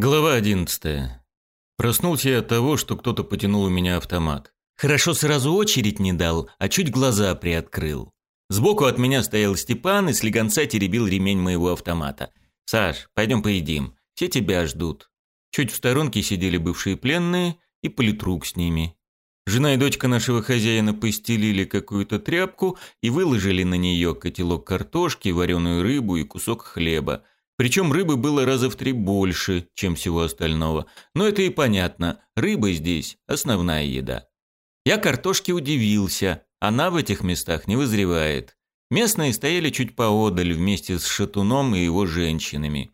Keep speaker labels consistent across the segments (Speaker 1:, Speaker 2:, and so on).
Speaker 1: Глава 11. Проснулся я от того, что кто-то потянул у меня автомат. Хорошо сразу очередь не дал, а чуть глаза приоткрыл. Сбоку от меня стоял Степан и слегонца теребил ремень моего автомата. «Саш, пойдем поедим. Все тебя ждут». Чуть в сторонке сидели бывшие пленные и политрук с ними. Жена и дочка нашего хозяина постелили какую-то тряпку и выложили на нее котелок картошки, вареную рыбу и кусок хлеба – причем рыбы было раза в три больше, чем всего остального. Но это и понятно, рыба здесь – основная еда. Я картошке удивился, она в этих местах не вызревает. Местные стояли чуть поодаль вместе с шатуном и его женщинами.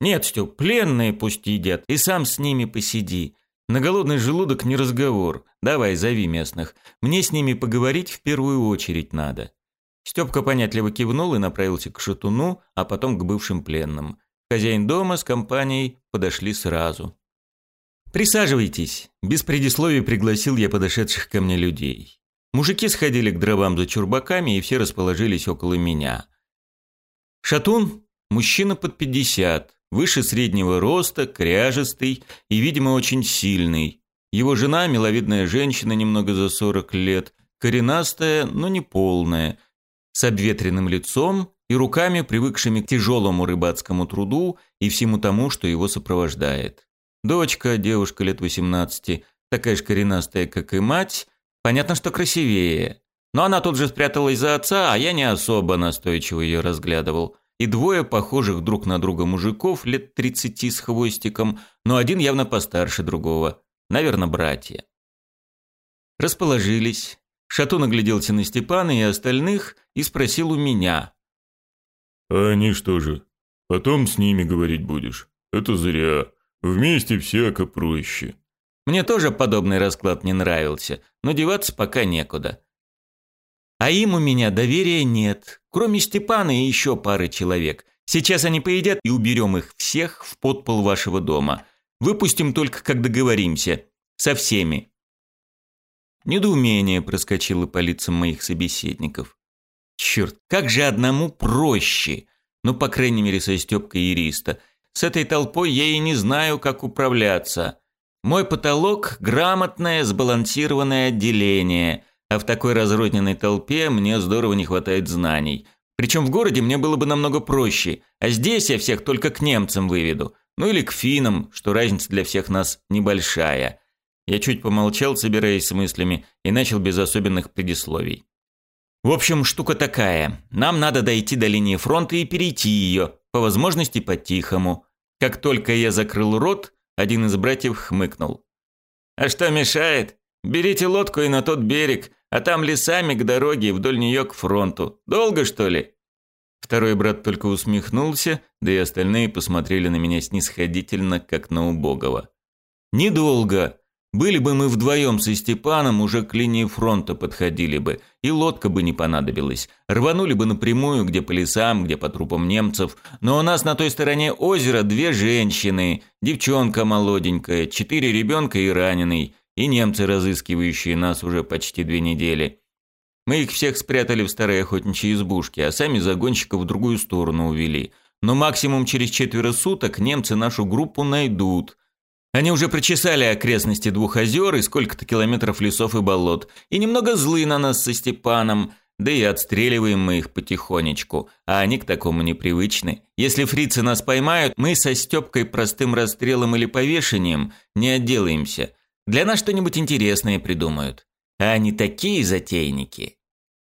Speaker 1: «Нет, Стёп, пленные пусть едят, и сам с ними посиди. На голодный желудок не разговор. Давай, зови местных. Мне с ними поговорить в первую очередь надо». Степка понятливо кивнул и направился к шатуну, а потом к бывшим пленным. Хозяин дома с компанией подошли сразу. «Присаживайтесь!» – без предисловий пригласил я подошедших ко мне людей. Мужики сходили к дровам за чурбаками, и все расположились около меня. Шатун – мужчина под 50, выше среднего роста, кряжестый и, видимо, очень сильный. Его жена – миловидная женщина немного за 40 лет, коренастая, но не полная – с обветренным лицом и руками, привыкшими к тяжелому рыбацкому труду и всему тому, что его сопровождает. Дочка, девушка лет 18, такая же коренастая, как и мать, понятно, что красивее. Но она тут же спряталась за отца, а я не особо настойчиво ее разглядывал. И двое похожих друг на друга мужиков лет 30 с хвостиком, но один явно постарше другого. Наверное, братья. Расположились, Шатун огляделся на Степана и остальных и спросил у меня.
Speaker 2: «А они что же? Потом с ними говорить будешь. Это зря. Вместе всяко проще».
Speaker 1: Мне тоже подобный расклад не нравился, но деваться пока некуда. А им у меня доверия нет, кроме Степана и еще пары человек. Сейчас они поедят и уберем их всех в подпол вашего дома. Выпустим только, как договоримся. Со всеми. Недоумение проскочило по лицам моих собеседников. Черт, как же одному проще! Ну, по крайней мере, со Степкой Ириста. С этой толпой я и не знаю, как управляться. Мой потолок – грамотное, сбалансированное отделение, а в такой разродненной толпе мне здорово не хватает знаний. Причем в городе мне было бы намного проще, а здесь я всех только к немцам выведу. Ну или к финам, что разница для всех нас небольшая. Я чуть помолчал, собираясь с мыслями, и начал без особенных предисловий. В общем, штука такая. Нам надо дойти до линии фронта и перейти ее, по возможности по-тихому. Как только я закрыл рот, один из братьев хмыкнул. «А что мешает? Берите лодку и на тот берег, а там лесами к дороге и вдоль нее к фронту. Долго, что ли?» Второй брат только усмехнулся, да и остальные посмотрели на меня снисходительно, как на убогого. «Недолго. Были бы мы вдвоем со Степаном, уже к линии фронта подходили бы, и лодка бы не понадобилась. Рванули бы напрямую, где по лесам, где по трупам немцев. Но у нас на той стороне озера две женщины, девчонка молоденькая, четыре ребенка и раненый, и немцы, разыскивающие нас уже почти две недели. Мы их всех спрятали в старой охотничьей избушке, а сами загонщика в другую сторону увели. Но максимум через четверо суток немцы нашу группу найдут – они уже прочесали окрестности двух озер и сколько-то километров лесов и болот. И немного злы на нас со Степаном, да и отстреливаем мы их потихонечку. А они к такому непривычны. Если фрицы нас поймают, мы со Степкой простым расстрелом или повешением не отделаемся. Для нас что-нибудь интересное придумают. А они такие затейники.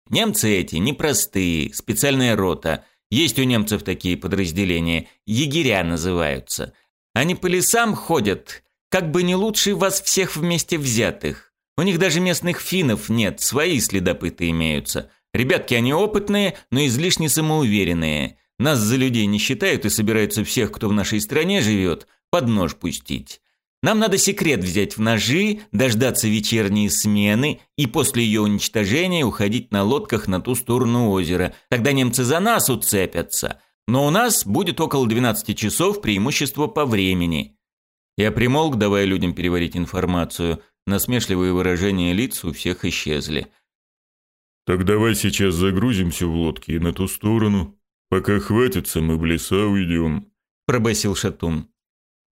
Speaker 1: Немцы эти непростые, специальная рота. Есть у немцев такие подразделения, егеря называются – они по лесам ходят, как бы не лучше вас всех вместе взятых. У них даже местных финнов нет, свои следопыты имеются. Ребятки, они опытные, но излишне самоуверенные. Нас за людей не считают и собираются всех, кто в нашей стране живет, под нож пустить. Нам надо секрет взять в ножи, дождаться вечерней смены и после ее уничтожения уходить на лодках на ту сторону озера. Тогда немцы за нас уцепятся но у нас будет около 12 часов преимущество по времени. Я примолк, давая людям переварить информацию. Насмешливые выражения лиц у всех исчезли.
Speaker 2: «Так давай сейчас загрузимся в лодки и на ту сторону. Пока хватится, мы в леса уйдем», –
Speaker 1: пробасил Шатун.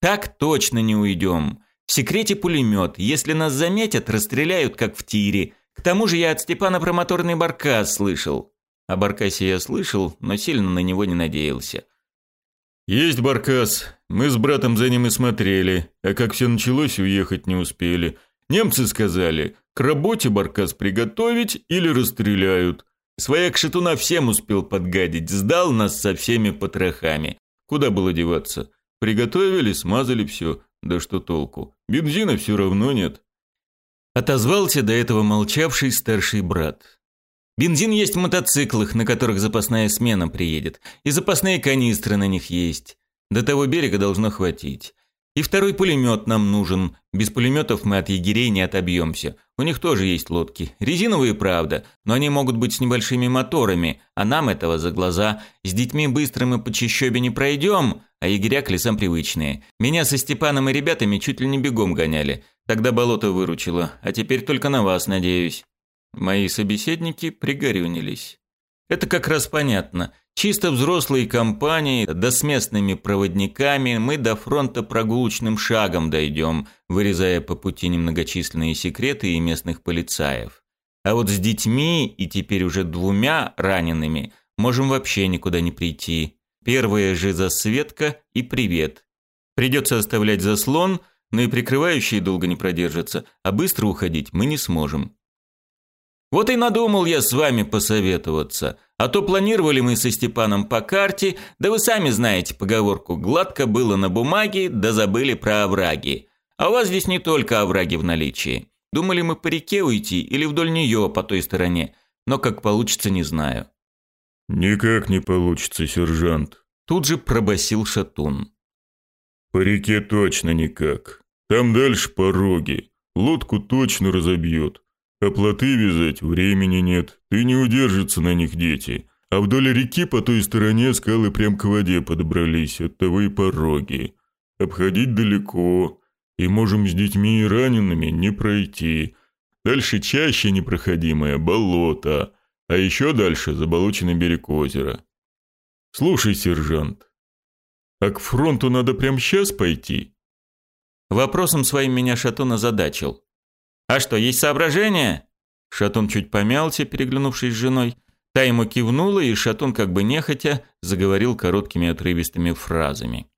Speaker 1: «Так точно не уйдем. В секрете пулемет. Если нас заметят, расстреляют, как в тире. К тому же я от Степана про моторный баркас слышал. О Баркасе я слышал, но сильно на него не надеялся.
Speaker 2: «Есть Баркас. Мы с братом за ним и смотрели. А как все началось, уехать не успели. Немцы сказали, к работе Баркас приготовить или расстреляют. Свояк Шатуна всем успел подгадить, сдал нас со всеми потрохами. Куда было деваться? Приготовили, смазали все. Да что толку? Бензина все равно нет».
Speaker 1: Отозвался до этого молчавший старший брат. Бензин есть в мотоциклах, на которых запасная смена приедет, и запасные канистры на них есть. До того берега должно хватить. И второй пулемет нам нужен. Без пулеметов мы от егерей не отобьемся. У них тоже есть лодки. Резиновые, правда, но они могут быть с небольшими моторами, а нам этого за глаза. С детьми быстро мы по чищобе не пройдем, а егеря к лесам привычные. Меня со Степаном и ребятами чуть ли не бегом гоняли. Тогда болото выручило, а теперь только на вас надеюсь. Мои собеседники пригорюнились. Это как раз понятно. Чисто взрослые компании, да с местными проводниками мы до фронта прогулочным шагом дойдем, вырезая по пути немногочисленные секреты и местных полицаев. А вот с детьми и теперь уже двумя ранеными можем вообще никуда не прийти. Первая же засветка и привет. Придется оставлять заслон, но и прикрывающие долго не продержатся, а быстро уходить мы не сможем. Вот и надумал я с вами посоветоваться. А то планировали мы со Степаном по карте, да вы сами знаете поговорку «гладко было на бумаге, да забыли про овраги». А у вас здесь не только овраги в наличии. Думали мы по реке уйти или вдоль нее по той стороне, но как получится, не знаю».
Speaker 2: «Никак не получится, сержант», –
Speaker 1: тут же пробасил Шатун.
Speaker 2: «По реке точно никак. Там дальше пороги. Лодку точно разобьет. А Оплаты вязать времени нет, ты не удержится на них дети. А вдоль реки по той стороне скалы прям к воде подобрались, оттого и пороги. Обходить далеко, и можем с детьми и ранеными не пройти. Дальше чаще непроходимое болото, а еще дальше заболоченный берег озера. Слушай, сержант, а к фронту надо прям сейчас пойти?»
Speaker 1: Вопросом своим меня Шатун озадачил. «А что, есть соображения?» Шатун чуть помялся, переглянувшись с женой. Та ему кивнула, и Шатун, как бы нехотя, заговорил короткими отрывистыми фразами.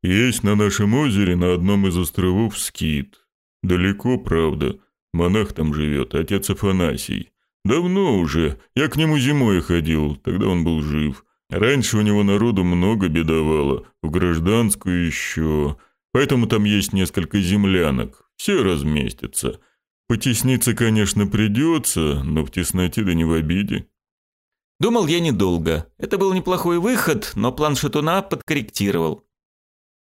Speaker 2: «Есть на нашем озере на одном из островов скит. Далеко, правда. Монах там живет, отец Афанасий. Давно уже. Я к нему зимой ходил, тогда он был жив. Раньше у него народу много бедовало, в гражданскую еще. Поэтому там есть несколько землянок все разместится. Потесниться, конечно, придется, но в тесноте да не в обиде.
Speaker 1: Думал я недолго. Это был неплохой выход, но план шатуна подкорректировал.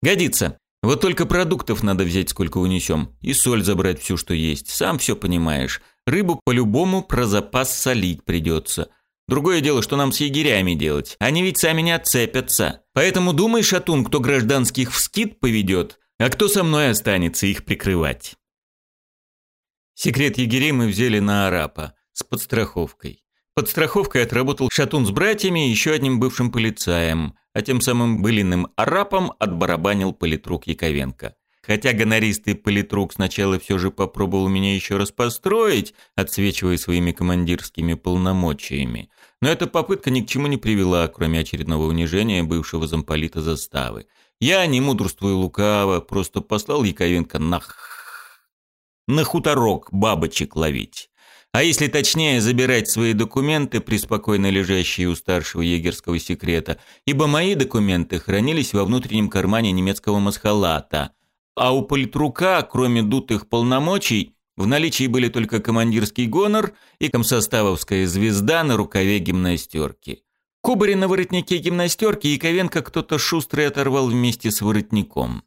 Speaker 1: Годится. Вот только продуктов надо взять, сколько унесем, и соль забрать всю, что есть. Сам все понимаешь. Рыбу по-любому про запас солить придется. Другое дело, что нам с егерями делать. Они ведь сами не отцепятся. Поэтому думай, шатун, кто гражданских в скит поведет, а кто со мной останется их прикрывать? Секрет егерей мы взяли на арапа с подстраховкой. Подстраховкой отработал Шатун с братьями и еще одним бывшим полицаем, а тем самым былиным арапом отбарабанил политрук Яковенко. Хотя гонористый политрук сначала все же попробовал меня еще раз построить, отсвечивая своими командирскими полномочиями. Но эта попытка ни к чему не привела, кроме очередного унижения бывшего замполита заставы. Я, не мудрствую лукаво, просто послал Яковенко на на хуторок бабочек ловить. А если точнее, забирать свои документы, преспокойно лежащие у старшего егерского секрета, ибо мои документы хранились во внутреннем кармане немецкого масхалата, а у политрука, кроме дутых полномочий, в наличии были только командирский гонор и комсоставовская звезда на рукаве гимнастерки. Кубари на воротнике гимнастерки, и Ковенко кто-то шустрый оторвал вместе с воротником.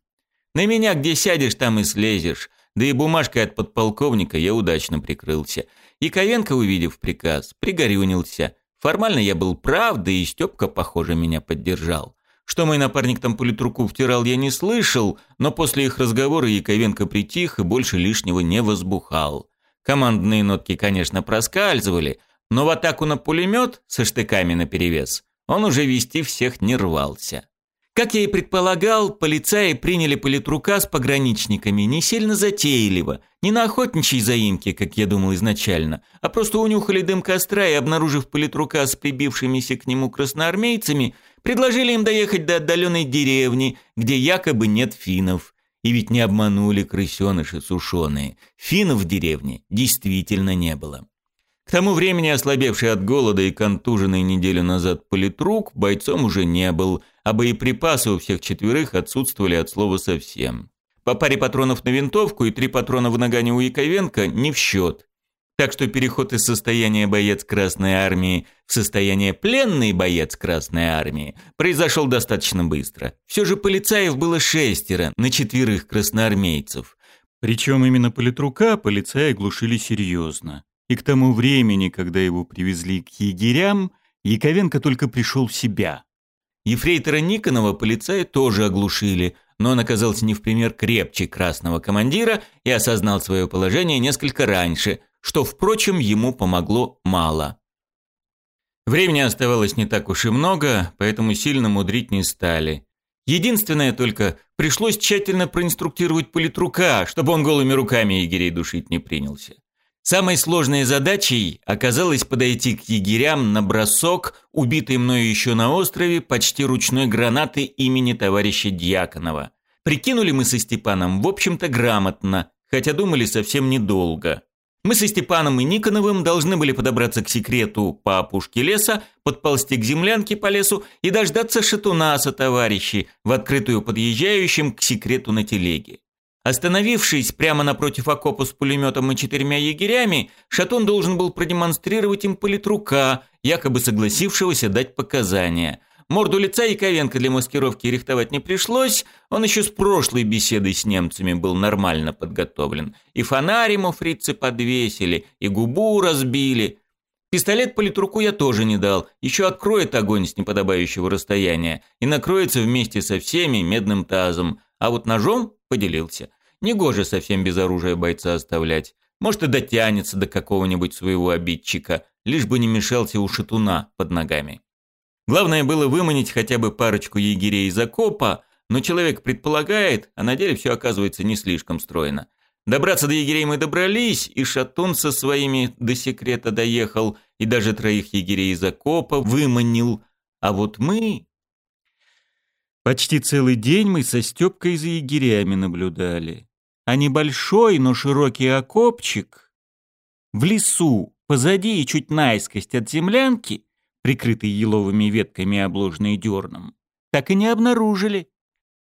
Speaker 1: «На меня где сядешь, там и слезешь». Да и бумажкой от подполковника я удачно прикрылся. Яковенко, увидев приказ, пригорюнился. Формально я был прав, да и Степка, похоже, меня поддержал. Что мой напарник там политруку втирал, я не слышал, но после их разговора Яковенко притих и больше лишнего не возбухал. Командные нотки, конечно, проскальзывали, но в атаку на пулемет со штыками наперевес он уже вести всех не рвался. Как я и предполагал, полицаи приняли политрука с пограничниками не сильно затейливо, не на охотничьей заимке, как я думал изначально, а просто унюхали дым костра и, обнаружив политрука с прибившимися к нему красноармейцами, предложили им доехать до отдаленной деревни, где якобы нет финнов. И ведь не обманули крысеныши сушеные. Финнов в деревне действительно не было. К тому времени ослабевший от голода и контуженный неделю назад политрук бойцом уже не был, а боеприпасы у всех четверых отсутствовали от слова совсем. По паре патронов на винтовку и три патрона в нагане у Яковенко не в счет. Так что переход из состояния боец Красной Армии в состояние пленный боец Красной Армии произошел достаточно быстро. Все же полицаев было шестеро на четверых красноармейцев. Причем именно политрука полицаи глушили серьезно и к тому времени, когда его привезли к егерям, Яковенко только пришел в себя. Ефрейтора Никонова полицаи тоже оглушили, но он оказался не в пример крепче красного командира и осознал свое положение несколько раньше, что, впрочем, ему помогло мало. Времени оставалось не так уж и много, поэтому сильно мудрить не стали. Единственное только, пришлось тщательно проинструктировать политрука, чтобы он голыми руками егерей душить не принялся. Самой сложной задачей оказалось подойти к егерям на бросок, убитый мною еще на острове, почти ручной гранаты имени товарища Дьяконова. Прикинули мы со Степаном, в общем-то, грамотно, хотя думали совсем недолго. Мы со Степаном и Никоновым должны были подобраться к секрету по опушке леса, подползти к землянке по лесу и дождаться шатуна со товарищей в открытую подъезжающим к секрету на телеге. Остановившись прямо напротив окопа с пулеметом и четырьмя егерями, Шатун должен был продемонстрировать им политрука, якобы согласившегося дать показания. Морду лица Яковенко для маскировки рихтовать не пришлось, он еще с прошлой беседой с немцами был нормально подготовлен. И фонарь ему фрицы подвесили, и губу разбили. Пистолет политруку я тоже не дал, еще откроет огонь с неподобающего расстояния и накроется вместе со всеми медным тазом – а вот ножом поделился. Негоже совсем без оружия бойца оставлять. Может, и дотянется до какого-нибудь своего обидчика, лишь бы не мешался у шатуна под ногами. Главное было выманить хотя бы парочку егерей из окопа, но человек предполагает, а на деле все оказывается не слишком стройно. Добраться до егерей мы добрались, и Шатун со своими до секрета доехал, и даже троих егерей из окопа выманил. А вот мы Почти целый день мы со Степкой за егерями наблюдали. А небольшой, но широкий окопчик в лесу, позади и чуть наискость от землянки, прикрытый еловыми ветками и обложенной дерном, так и не обнаружили.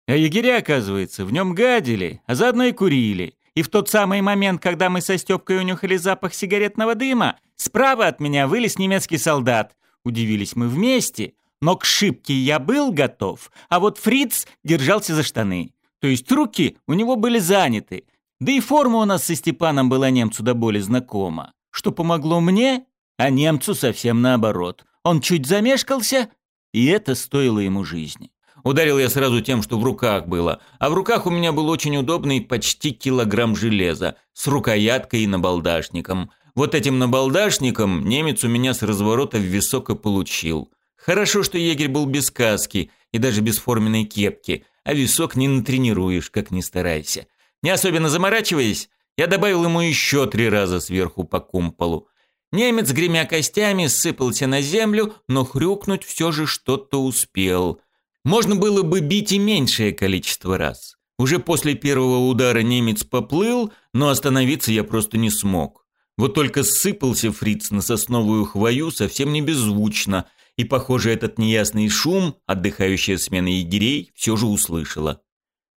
Speaker 1: А егеря, оказывается, в нем гадили, а заодно и курили. И в тот самый момент, когда мы со Степкой унюхали запах сигаретного дыма, справа от меня вылез немецкий солдат. Удивились мы вместе — но к шибке я был готов, а вот Фриц держался за штаны. То есть руки у него были заняты. Да и форма у нас со Степаном была немцу до боли знакома. Что помогло мне, а немцу совсем наоборот. Он чуть замешкался, и это стоило ему жизни. Ударил я сразу тем, что в руках было. А в руках у меня был очень удобный почти килограмм железа с рукояткой и набалдашником. Вот этим набалдашником немец у меня с разворота в висок и получил. Хорошо, что егерь был без каски и даже без форменной кепки, а висок не натренируешь, как ни старайся. Не особенно заморачиваясь, я добавил ему еще три раза сверху по кумполу. Немец, гремя костями, сыпался на землю, но хрюкнуть все же что-то успел. Можно было бы бить и меньшее количество раз. Уже после первого удара немец поплыл, но остановиться я просто не смог. Вот только сыпался фриц на сосновую хвою совсем не беззвучно, и, похоже, этот неясный шум отдыхающая смена егерей все же услышала.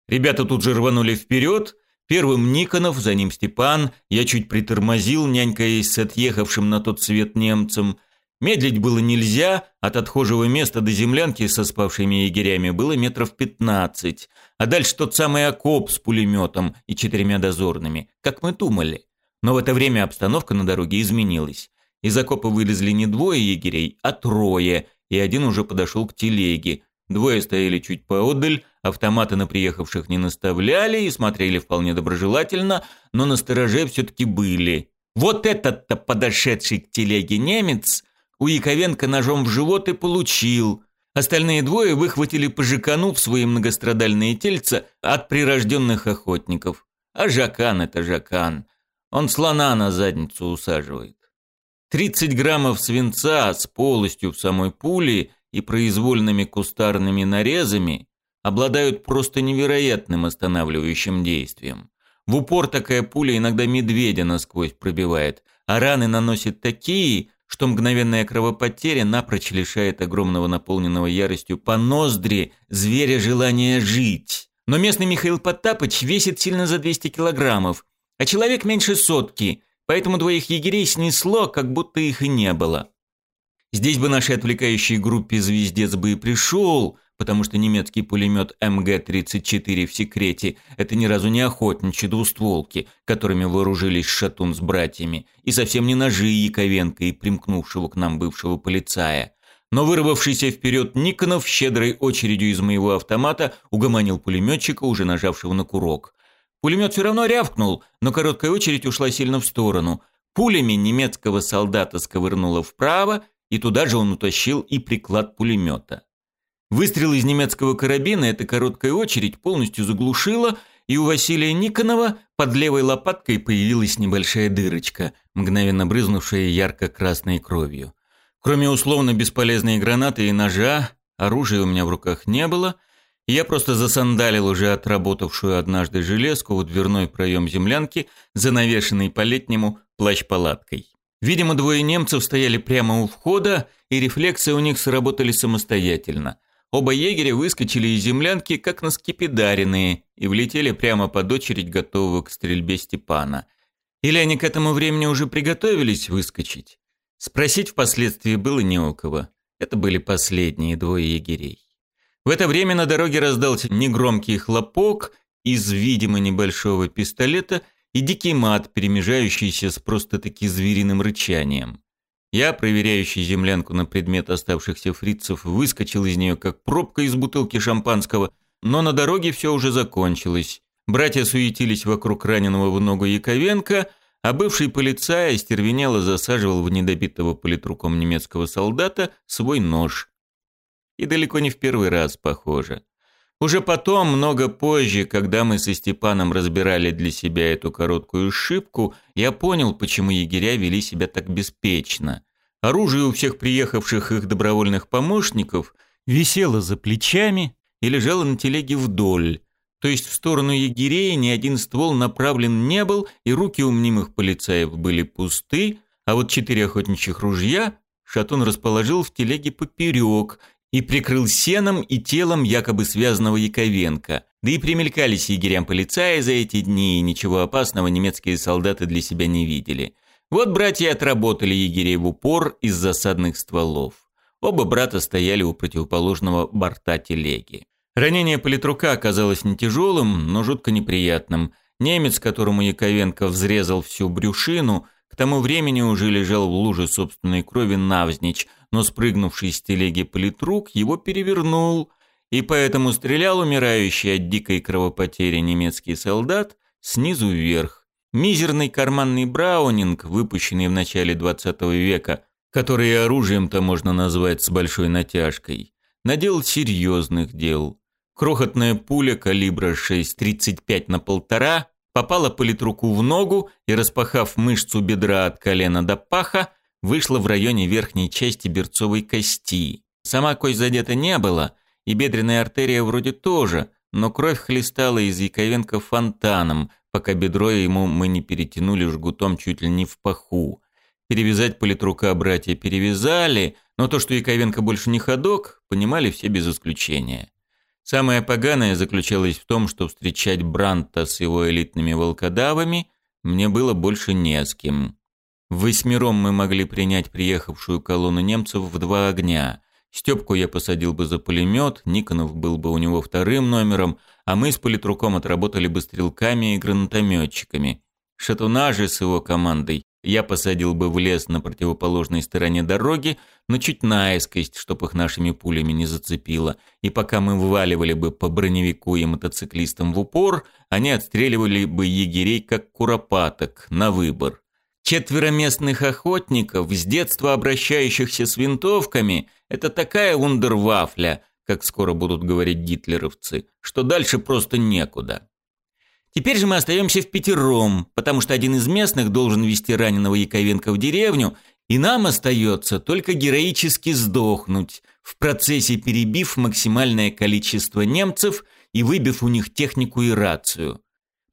Speaker 1: Ребята тут же рванули вперед, первым Никонов, за ним Степан, я чуть притормозил, нянькаясь с отъехавшим на тот свет немцем. Медлить было нельзя, от отхожего места до землянки со спавшими егерями было метров пятнадцать, а дальше тот самый окоп с пулеметом и четырьмя дозорными, как мы думали. Но в это время обстановка на дороге изменилась. Из окопа вылезли не двое егерей, а трое, и один уже подошел к телеге. Двое стояли чуть поодаль, автоматы на приехавших не наставляли и смотрели вполне доброжелательно, но на стороже все-таки были. Вот этот-то подошедший к телеге немец у Яковенко ножом в живот и получил. Остальные двое выхватили по жакану в свои многострадальные тельца от прирожденных охотников. А жакан — это жакан. Он слона на задницу усаживает. 30 граммов свинца с полостью в самой пуле и произвольными кустарными нарезами обладают просто невероятным останавливающим действием. В упор такая пуля иногда медведя насквозь пробивает, а раны наносит такие, что мгновенная кровопотеря напрочь лишает огромного наполненного яростью по ноздри зверя желания жить. Но местный Михаил Потапыч весит сильно за 200 килограммов, а человек меньше сотки – Поэтому двоих егерей снесло, как будто их и не было. Здесь бы нашей отвлекающей группе «Звездец» бы и пришел, потому что немецкий пулемет МГ-34 в секрете – это ни разу не охотничьи двустволки, которыми вооружились Шатун с братьями, и совсем не ножи Яковенко и примкнувшего к нам бывшего полицая. Но вырвавшийся вперед Никонов щедрой очередью из моего автомата угомонил пулеметчика, уже нажавшего на курок. Пулемет все равно рявкнул, но короткая очередь ушла сильно в сторону. Пулями немецкого солдата сковырнуло вправо, и туда же он утащил и приклад пулемета. Выстрел из немецкого карабина эта короткая очередь полностью заглушила, и у Василия Никонова под левой лопаткой появилась небольшая дырочка, мгновенно брызнувшая ярко-красной кровью. Кроме условно бесполезной гранаты и ножа, оружия у меня в руках не было – я просто засандалил уже отработавшую однажды железку в дверной проем землянки, занавешенный по-летнему плащ-палаткой. Видимо, двое немцев стояли прямо у входа, и рефлексы у них сработали самостоятельно. Оба егеря выскочили из землянки, как на наскепидаренные, и влетели прямо под очередь, готовую к стрельбе Степана. Или они к этому времени уже приготовились выскочить? Спросить впоследствии было не у кого. Это были последние двое егерей. В это время на дороге раздался негромкий хлопок из, видимо, небольшого пистолета и дикий мат, перемежающийся с просто-таки звериным рычанием. Я, проверяющий землянку на предмет оставшихся фрицев, выскочил из нее, как пробка из бутылки шампанского, но на дороге все уже закончилось. Братья суетились вокруг раненого в ногу Яковенко, а бывший полицай остервенело засаживал в недобитого политруком немецкого солдата свой нож. И далеко не в первый раз, похоже. Уже потом, много позже, когда мы со Степаном разбирали для себя эту короткую шибку, я понял, почему егеря вели себя так беспечно. Оружие у всех приехавших их добровольных помощников висело за плечами и лежало на телеге вдоль, то есть в сторону егерей ни один ствол направлен не был, и руки у мнимых полицаев были пусты, а вот четыре охотничьих ружья Шатун расположил в телеге поперек и прикрыл сеном и телом якобы связанного Яковенко. Да и примелькались егерям полицаи за эти дни, и ничего опасного немецкие солдаты для себя не видели. Вот братья отработали егерей в упор из засадных стволов. Оба брата стояли у противоположного борта телеги. Ранение политрука оказалось не тяжелым, но жутко неприятным. Немец, которому Яковенко взрезал всю брюшину – к тому времени уже лежал в луже собственной крови навзничь, но спрыгнувший с телеги политрук его перевернул, и поэтому стрелял умирающий от дикой кровопотери немецкий солдат снизу вверх. Мизерный карманный браунинг, выпущенный в начале 20 века, который оружием-то можно назвать с большой натяжкой, надел серьезных дел. Крохотная пуля калибра 6,35 на полтора попала политруку в ногу и, распахав мышцу бедра от колена до паха, вышла в районе верхней части берцовой кости. Сама кость задета не была, и бедренная артерия вроде тоже, но кровь хлестала из яковенка фонтаном, пока бедро ему мы не перетянули жгутом чуть ли не в паху. Перевязать политрука братья перевязали, но то, что Яковенко больше не ходок, понимали все без исключения. Самое поганое заключалось в том, что встречать Бранта с его элитными волкодавами мне было больше не с кем. Восьмером мы могли принять приехавшую колонну немцев в два огня. Степку я посадил бы за пулемет, Никонов был бы у него вторым номером, а мы с политруком отработали бы стрелками и гранатометчиками. Шатуна же с его командой я посадил бы в лес на противоположной стороне дороги, но чуть наискость, чтоб их нашими пулями не зацепило. И пока мы вываливали бы по броневику и мотоциклистам в упор, они отстреливали бы егерей как куропаток, на выбор. Четверо местных охотников, с детства обращающихся с винтовками, это такая ундервафля, как скоро будут говорить гитлеровцы, что дальше просто некуда. Теперь же мы остаемся в пятером, потому что один из местных должен вести раненого Яковенко в деревню, и нам остается только героически сдохнуть, в процессе перебив максимальное количество немцев и выбив у них технику и рацию.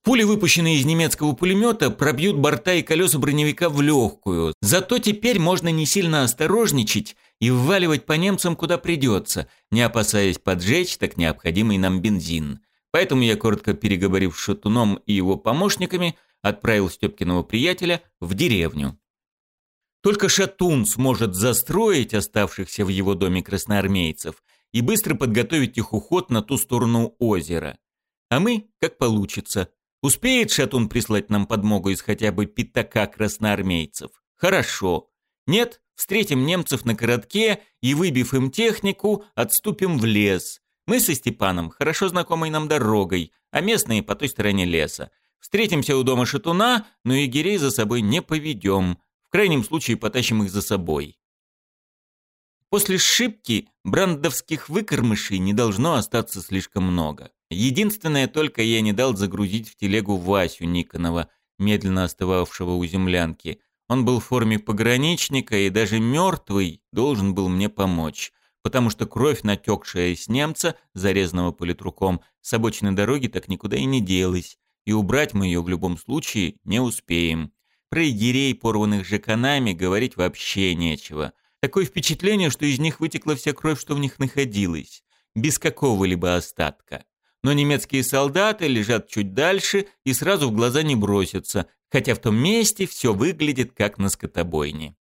Speaker 1: Пули, выпущенные из немецкого пулемета, пробьют борта и колеса броневика в легкую, зато теперь можно не сильно осторожничать и вваливать по немцам куда придется, не опасаясь поджечь так необходимый нам бензин – Поэтому я, коротко переговорив с Шатуном и его помощниками, отправил Степкиного приятеля в деревню. Только Шатун сможет застроить оставшихся в его доме красноармейцев и быстро подготовить их уход на ту сторону озера. А мы, как получится. Успеет Шатун прислать нам подмогу из хотя бы пятака красноармейцев? Хорошо. Нет, встретим немцев на коротке и, выбив им технику, отступим в лес – мы со Степаном хорошо знакомой нам дорогой, а местные по той стороне леса. Встретимся у дома шатуна, но егерей за собой не поведем. В крайнем случае потащим их за собой. После шибки брандовских выкормышей не должно остаться слишком много. Единственное только я не дал загрузить в телегу Васю Никонова, медленно остывавшего у землянки. Он был в форме пограничника и даже мертвый должен был мне помочь потому что кровь, натекшая с немца, зарезанного политруком, с обочины дороги так никуда и не делась, и убрать мы ее в любом случае не успеем. Про егерей, порванных же канами, говорить вообще нечего. Такое впечатление, что из них вытекла вся кровь, что в них находилась, без какого-либо остатка. Но немецкие солдаты лежат чуть дальше и сразу в глаза не бросятся, хотя в том месте все выглядит как на скотобойне.